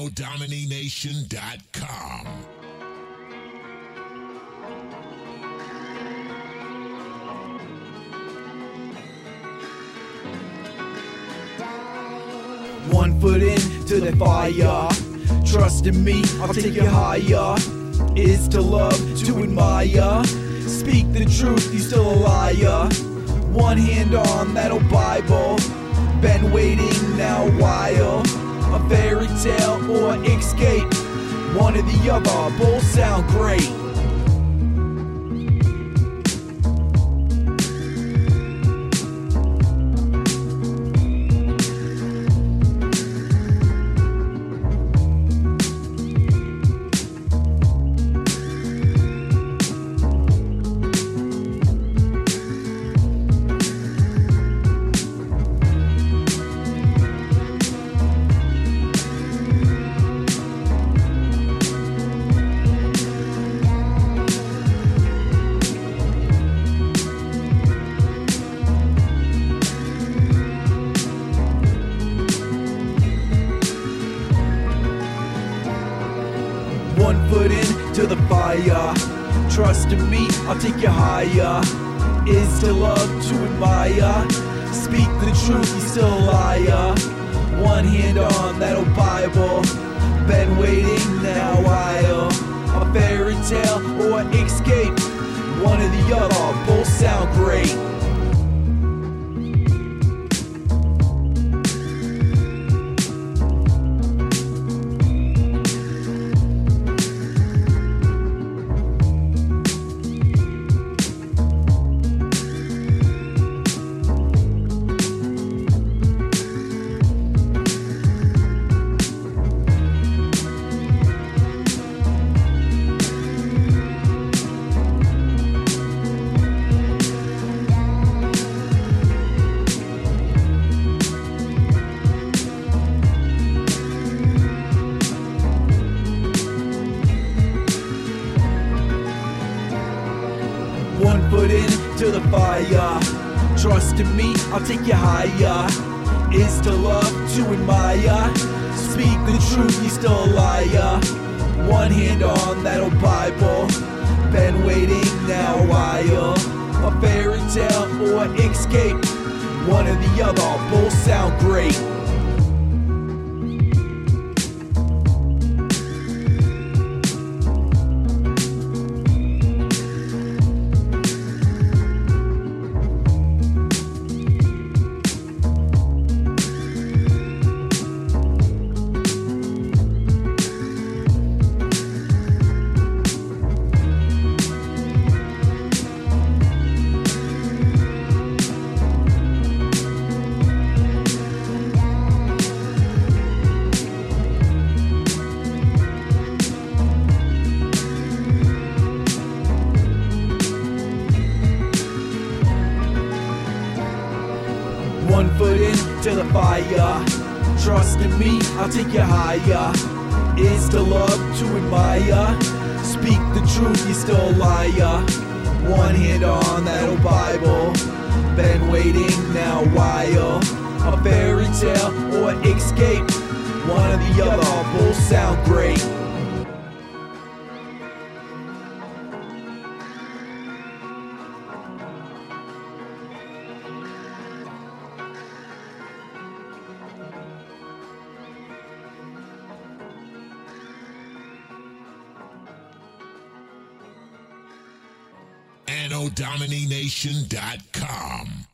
NODomination.com. One foot into the fire. Trust in me, I'll take you higher. Is to love, to admire. Speak the truth, you still a liar. One hand on that old Bible. Been waiting now a while. A fairy tale or escape. One or the other, both sound great. One foot into the fire. Trust in me, I'll take you higher. Is to love, to admire. Speak the truth, you still a liar. One hand on that old Bible. Been waiting now while. A fairy tale or escape. One or the other, One foot into the fire. Trust in me, I'll take you higher. Is to love, to admire. Speak the truth, you still a liar. One hand on that old Bible. Been waiting now a while. A fairy tale or escape. One or the other, both sound great. One foot into the fire. Trust in me, I'll take you higher. Is to love, to admire. Speak the truth, you still a liar. One hand on that old Bible. Been waiting now a while. A fairy tale or escape. One or the other, NODomination.com.